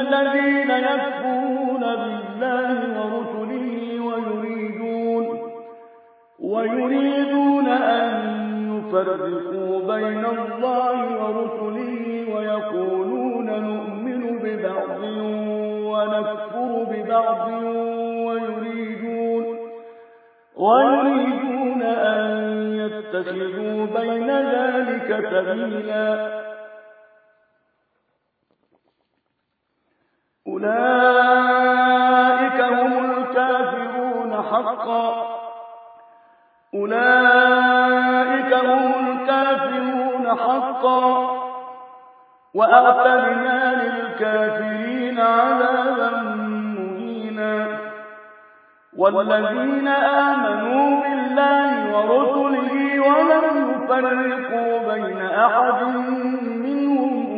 الذين يكفرون بالله ورسله ويريدون ويريدون أن يفرقوا بين الله ورسله ويقولون نؤمن ببعض ونكفر ببعض ويريدون ويريدون أن يتخذوا بين ذلك سبيلا. أولئك هم الكافرون حقا. أولئك هم الكافرون حقا. وأعتدنا للكافرين عذابا مهينا. والذين آمنوا بالله ورسله ولم يفرقوا بين أحد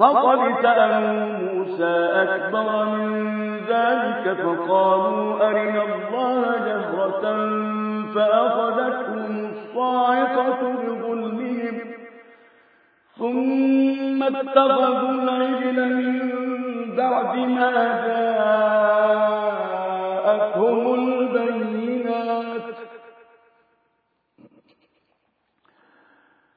فقد سألوا موسى أكبر من ذلك فقالوا أرنا الله جهرة فأخذتهم الصاعقة بظلمهم ثم اتخذوا العجل من بعد ما جاءتهم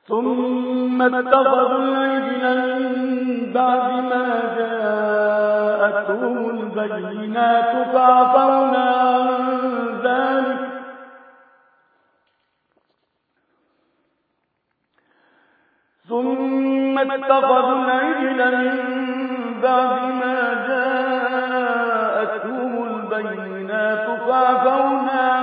ثم اتخذوا العجل من بعد ما جاءتهم البينات فعفرنا عن ذلك. ثم اتخذوا العجل من بعد ما جاءتهم البينات فعفونا عن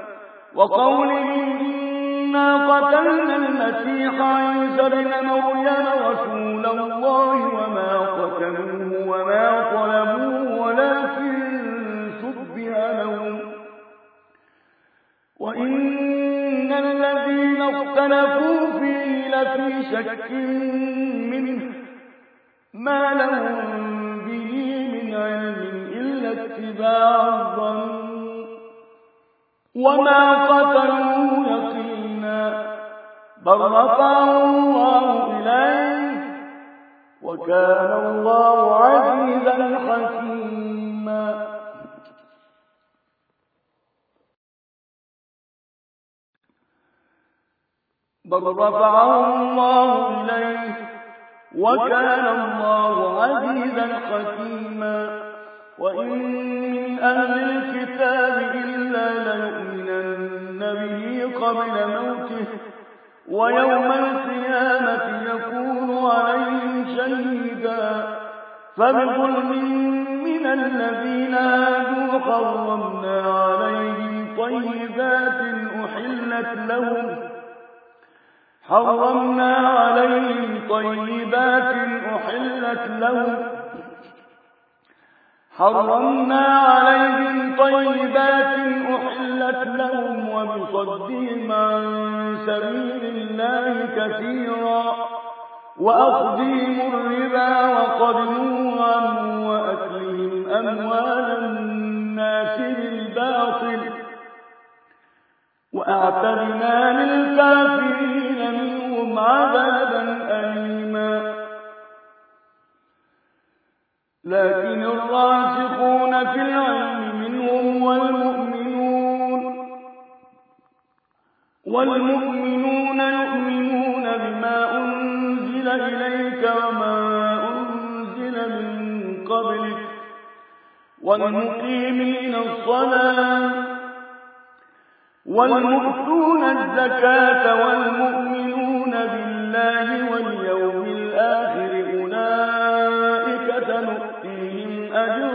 وقولهم إنا قتلنا المسيح عيسى بن مريم رسول الله وما قتلوه وما طلبوه ولكن شبه لهم وإن الذين اختلفوا فيه لفي شك منه ما لهم به من علم إلا اتباع الظن وما قتلوه يقينا بل رفعه الله إليه وكان الله عزيزا حكيما. بل رفعه الله إليه وكان الله عزيزا حكيما. وإن من أهل الكتاب إلا ليؤمنن به قبل موته ويوم القيامة يكون عليهم شهيدا فبظلم من الذين هادوا حرمنا عليهم طيبات أحلت لهم حرمنا عليهم طيبات أحلت لهم حرمنا عليهم طيبات أحلت لهم وبصدهم عن سبيل الله كثيرا وأخذهم الربا وقدموا عنه وأكلهم أموال الناس بالباطل وأعتدنا للكافرين منهم عذابا أليما لكن الراسخون في العلم منهم والمؤمنون. والمؤمنون يؤمنون بما أنزل إليك وما أنزل من قبلك. والمقيمين الصلاة. والمؤتون الزكاة. والمؤمنون بالله واليوم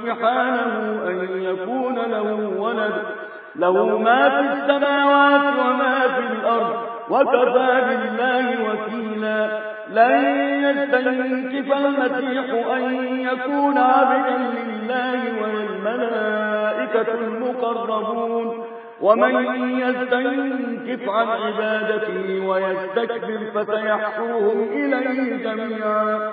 سبحانه أن يكون له ولد. له ما في السماوات وما في الأرض. وكفى بالله وكيلا. لن يستنكف المسيح أن يكون عبدا لله وللملائكة المقربون. ومن يستنكف عن عبادته ويستكبر فسيحشرهم إليه جميعا.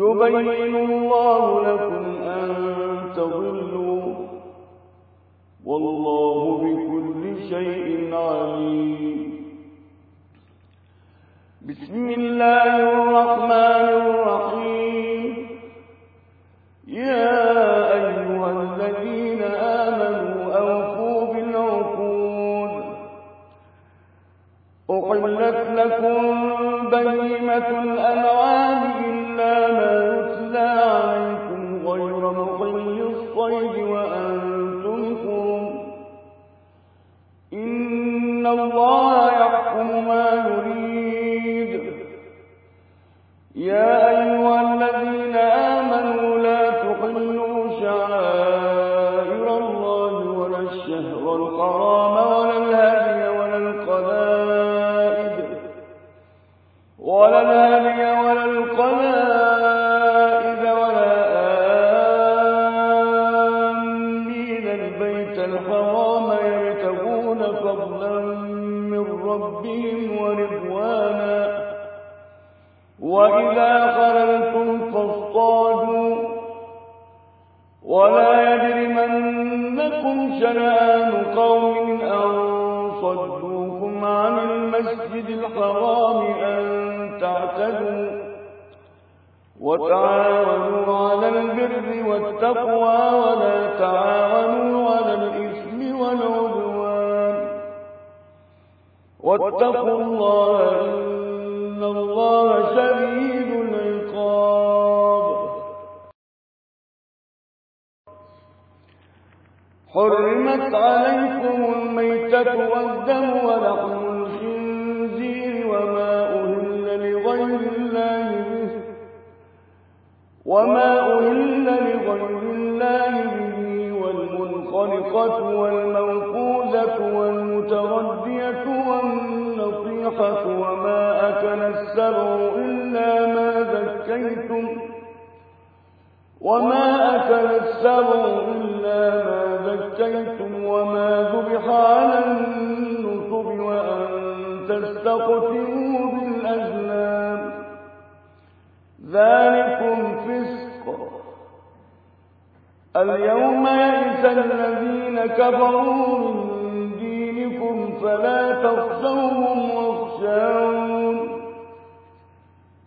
يبين الله لكم أن تضلوا والله بكل شيء عليم. بسم الله الرحمن الرحيم. يا أيها الذين آمنوا أوفوا بالعقود. أحلت لكم بهيمة الأنعام الحرام أن تعتدوا وتعاونوا على البر والتقوى ولا تعاونوا على الإثم والعدوان. واتقوا الله إن الله شديد العقاب. حرمت عليكم الميتة والدم ولحم وما أهل لغير الله به والمنخلقة والموقوذة والمتردية والنصيحة وما أكل السبع إلا ما ذكيتم وما أكل السبع إلا ما ذكيتم وما ذبح على النصب وأن تستقسموا بالأزلام ذلكم فسق. اليوم يئس الذين كفروا من دينكم فلا تخشوهم واخشون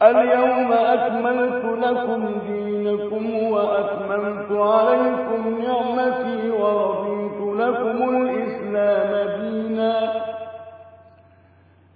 اليوم أكملت لكم دينكم وأتممت عليكم نعمتي ورضيت لكم الإسلام دينا.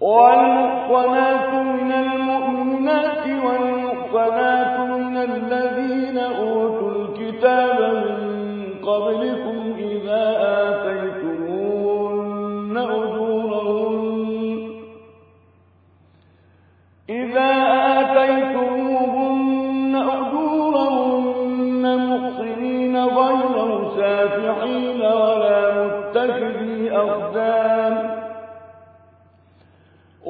والمحصنات من المؤمنات والمحصنات من الذين أوتوا الكتاب من قبلكم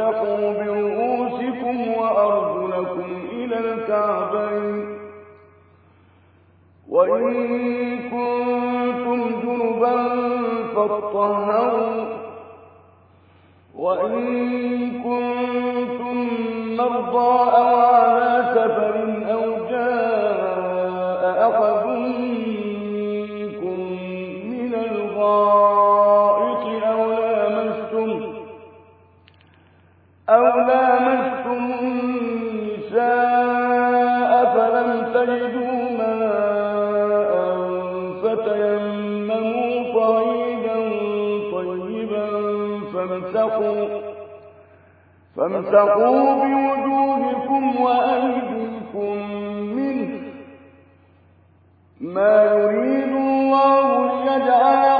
وامسحوا برؤوسكم وأرجلكم إلى الكعبين وإن كنتم جنبا فاطهروا وإن كنتم مرضى أو على فامسحوا بوجوهكم وأيديكم منه. ما يريد الله ليجعل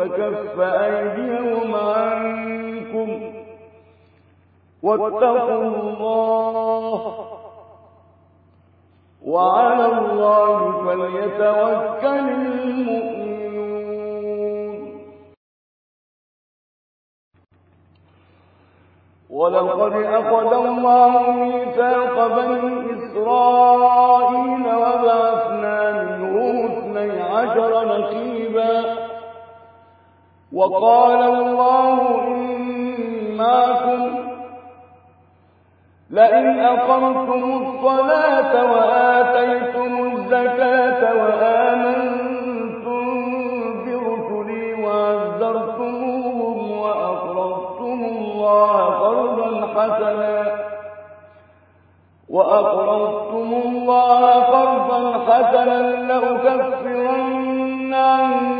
فكف أيديهم عنكم واتقوا الله وعلى الله فليتوكل المؤمنون. ولقد أخذ الله ميثاق بني إسرائيل وقال الله إني معكم لئن أقمتم الصلاة وآتيتم الزكاة وآمنتم برسلي وعزرتموهم وأقرضتم الله قرضا حسنا وأقرضتم الله قرضا حسنا لأكفرن عنكم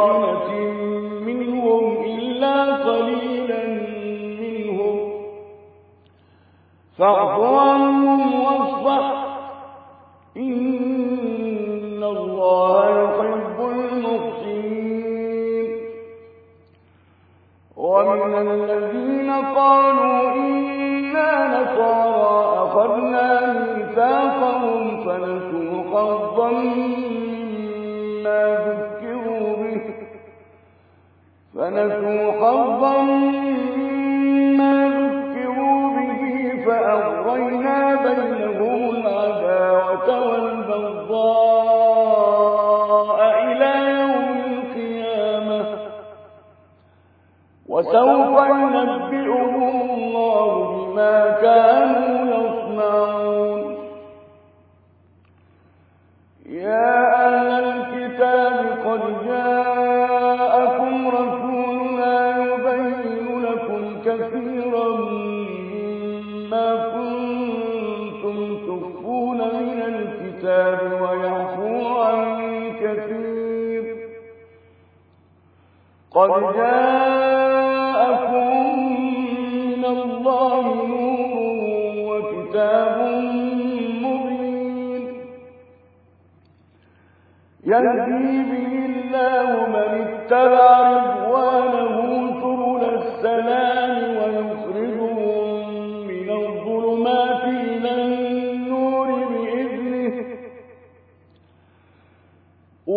فاعف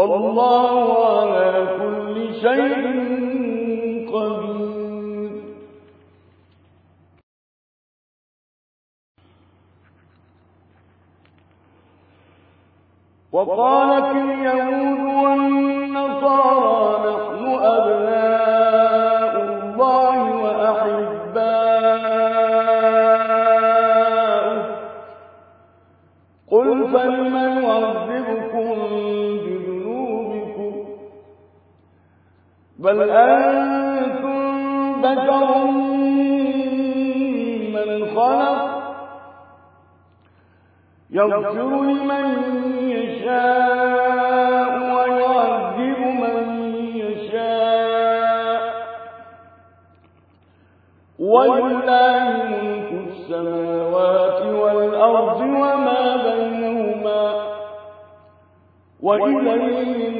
والله على كل شيء قدير. وقالت اليهود والنصارى نحن أبناء الله وأحباؤه. قل فلم يعذبكم بل أنتم بشر من خلق يغفر لمن يشاء ويعذب من يشاء. ولله ملك السماوات والأرض وما بينهما. وإليه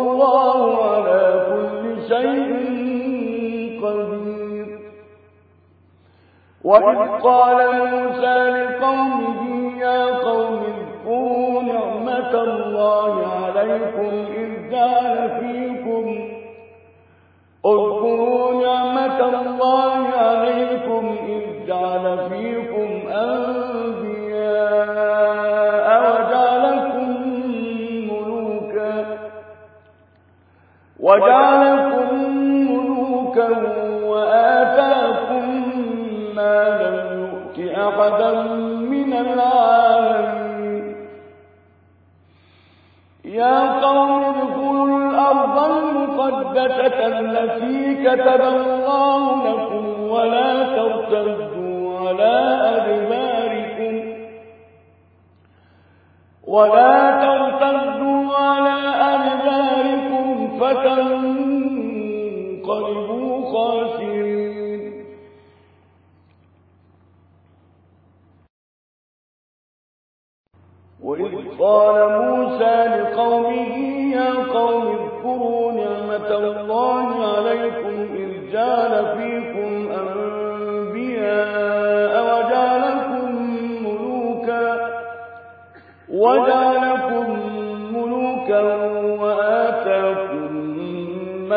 والله على كل شيء قدير. وإذ قال موسى لقومه يا قوم اذكروا نعمة الله عليكم إذ جعل فيكم. اذكروا نعمة الله عليكم إذ جعل فيكم أنبياء وجعلكم ملوكا وآتاكم ما لم يؤت أحدا من العالمين. يا قوم ادخلوا الأرض المقدسة التي كتب الله لكم ولا ترتدوا على أدباركم. ولا ترتدوا فتنقلبوا خاسرين وإذ قال موسى لقومه يا قوم اذكروا نعمة الله عليكم إذ جعل فيكم أنبياء وجعلكم ملوكا وجعلكم ملوكا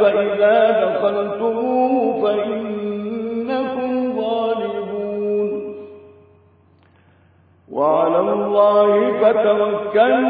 فإذا دخلتموه فإنكم غالبون وعلى الله فتوكلوا.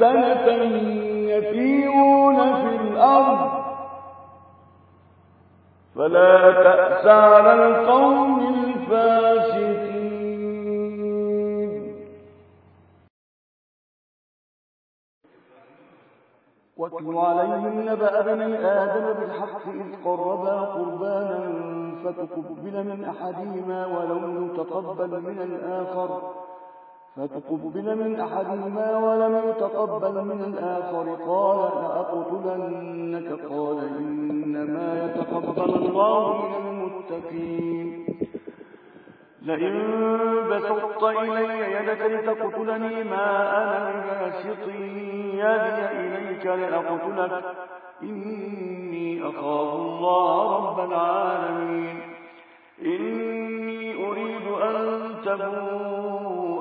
سنة يتيهون في الأرض فلا تأس على القوم الفاسقين واتل عليهم نبأ بني آدم بالحق إذ قربا قربانا فتقبل من أحدهما ولم يتقبل من الآخر فتقبل من أحدهما ولم يتقبل من الآخر. قال لأقتلنك. قال إنما يتقبل الله من المتقين. لئن بسطت إلي يدك لتقتلني ما أنا بباسط يدي إليك لأقتلك. إني أخاف الله رب العالمين. تبوء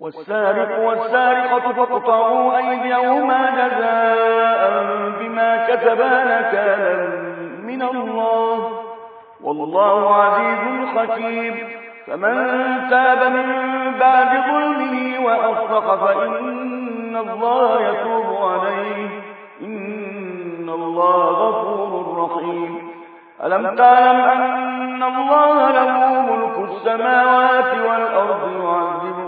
والسارق والسارقة فاقطعوا أيديهما جزاء بما كتبا نكالا من الله. والله عزيز حكيم. فمن تاب من بعد ظلمه وأصلح فإن الله يتوب عليه. إن الله غفور رحيم. ألم تعلم أن الله له ملك السماوات والأرض يعذب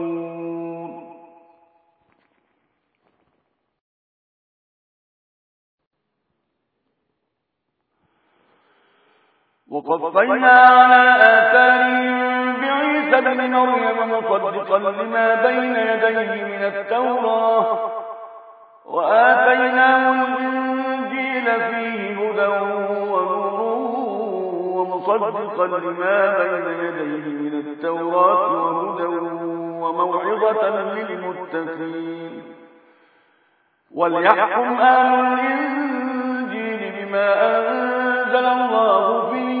وقفينا على آثارهم عيسى بن مريم مصدقا لما بين يديه من التوراة. وآتيناه الإنجيل فيه هدى ونور ومصدقا لما بين يديه من التوراة وهدى وموعظة للمتقين. وليحكم أهل الإنجيل بما أنزل الله فيه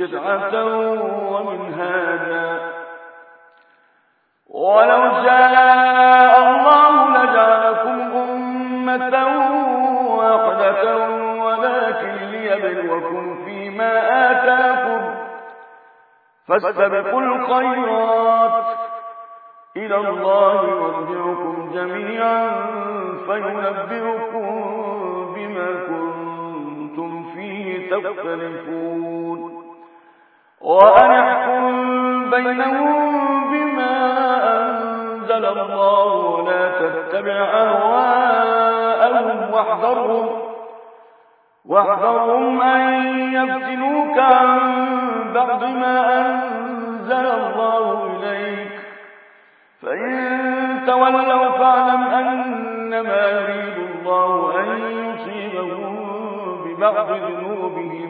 شرعة ومنهاجا. ولو شاء الله لجعلكم أمة واحدة ولكن ليبلوكم فيما آتاكم. فاستبقوا الخيرات إلى الله مرجعكم جميعا فينبئكم بما كنتم فيه تختلفون. وأن احكم بينهم بما أنزل الله. ولا تتبع أهواءهم واحذرهم واحذرهم أن يفتنوك عن بعض ما أنزل الله إليك. فإن تولوا فاعلم أنما يريد الله أن يصيبهم ببعض ذنوبهم.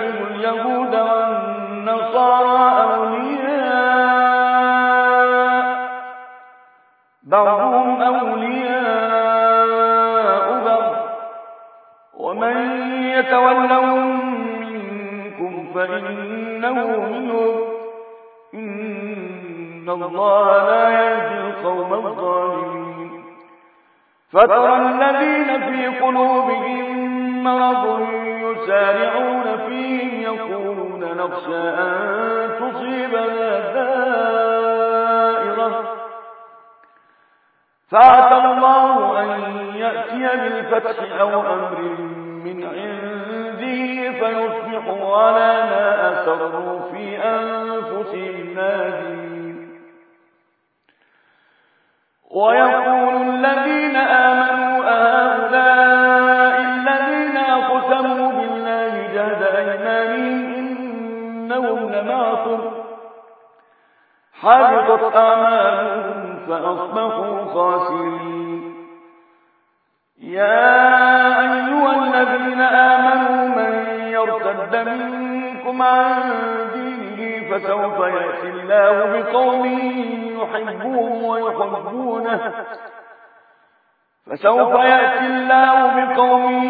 الله لا يهدي القوم الظالمين. فترى الذين في قلوبهم مرض يسارعون فيهم يقولون نخشى أن فسوف يأتي الله بقوم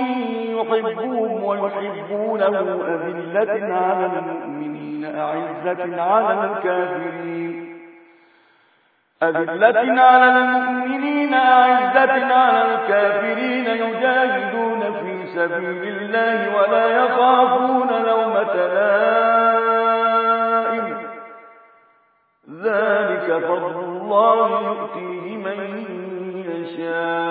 يحبهم ويحبونه أذلة على المؤمنين أعزة على الكافرين. أذلة على المؤمنين أعزة على الكافرين. يجاهدون في سبيل الله ولا يخافون لومة لائم. ذلك فضل الله يؤتيه من يشاء.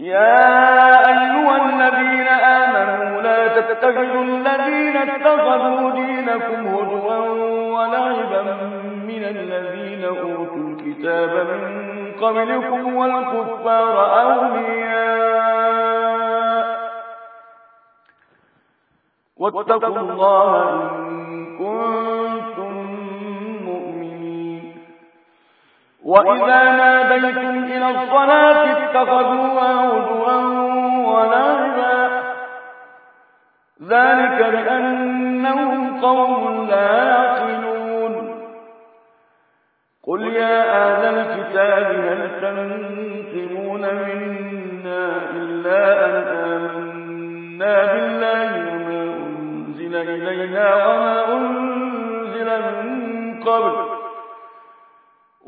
يا أيها الذين آمنوا لا تتخذوا الذين اتخذوا دينكم هزوا ولعبا من الذين أوتوا الكتاب من قبلكم والكفار أولياء. واتقوا الله إن كنتم وإذا ناديتم إلى الصلاة اتخذوها هزوا ولعبا ذلك بأنهم قوم لا يعقلون. قل يا أهل الكتاب هل تنقمون منا إلا أن آمنا بالله وما أنزل إلينا وما أنزل من قبل؟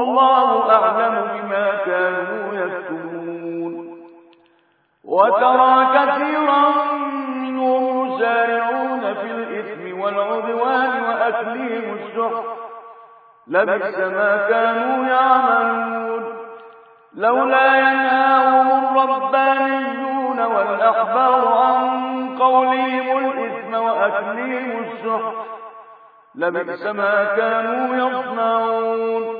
والله أعلم بما كانوا يكتمون. وترى كثيرا منهم يسارعون في الإثم والعدوان وأكلهم السحر. لبئس ما كانوا يعملون. لولا ينهاهم الربانيون والأحبار عن قولهم الإثم وأكلهم السحر. لبئس ما كانوا يصنعون.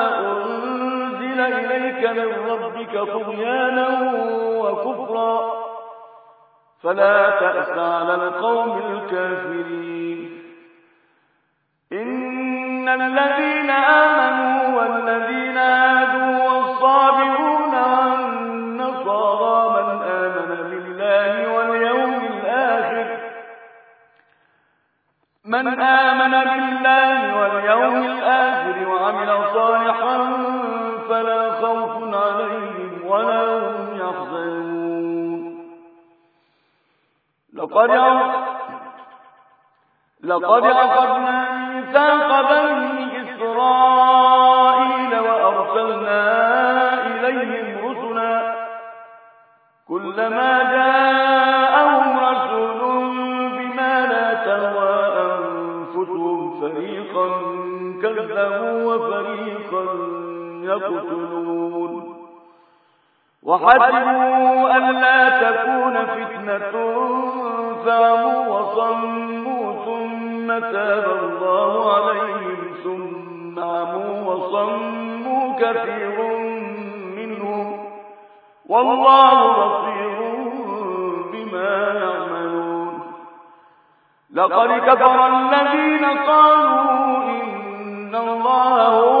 إليك من ربك طغيانا وكفرا فلا تأس على القوم الكافرين إن الذين آمنوا والذين هادوا والصابرون والنصارى من آمن بالله واليوم الآخر من آمن بالله واليوم الآخر وعمل صالحا فلا خوف عليهم ولا هم يحزنون. لقد لقد أخذنا ميثاق بني إسرائيل وأرسلنا إليهم رسلا كلما يقتلون. وحسبوا ألا تكون فتنة فعموا وصموا ثم تاب الله عليهم ثم عموا وصموا كثير منهم. والله بصير بما يعملون. لقد كفر الذين قالوا إن الله هو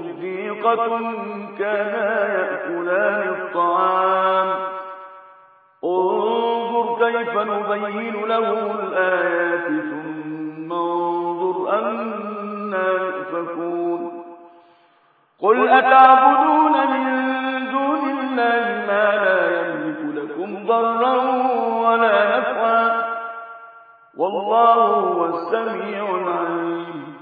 صديقة كانا يأكلان الطعام. انظر كيف نبين له الآيات ثم انظر أنا يؤفكون. قل أتعبدون من دون الله ما لا يملك لكم ضرا ولا نفعا. والله هو السميع العليم.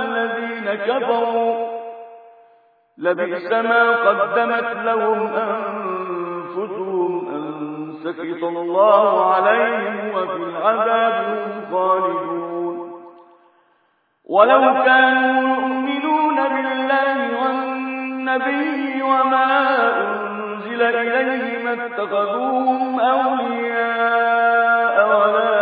الذين كفروا. لبئس ما قدمت لهم أنفسهم أن سكت الله عليهم وفي العذاب هم خالدون. ولو كانوا يؤمنون بالله والنبي وما أنزل إليه ما اتخذوهم أولياء ولكن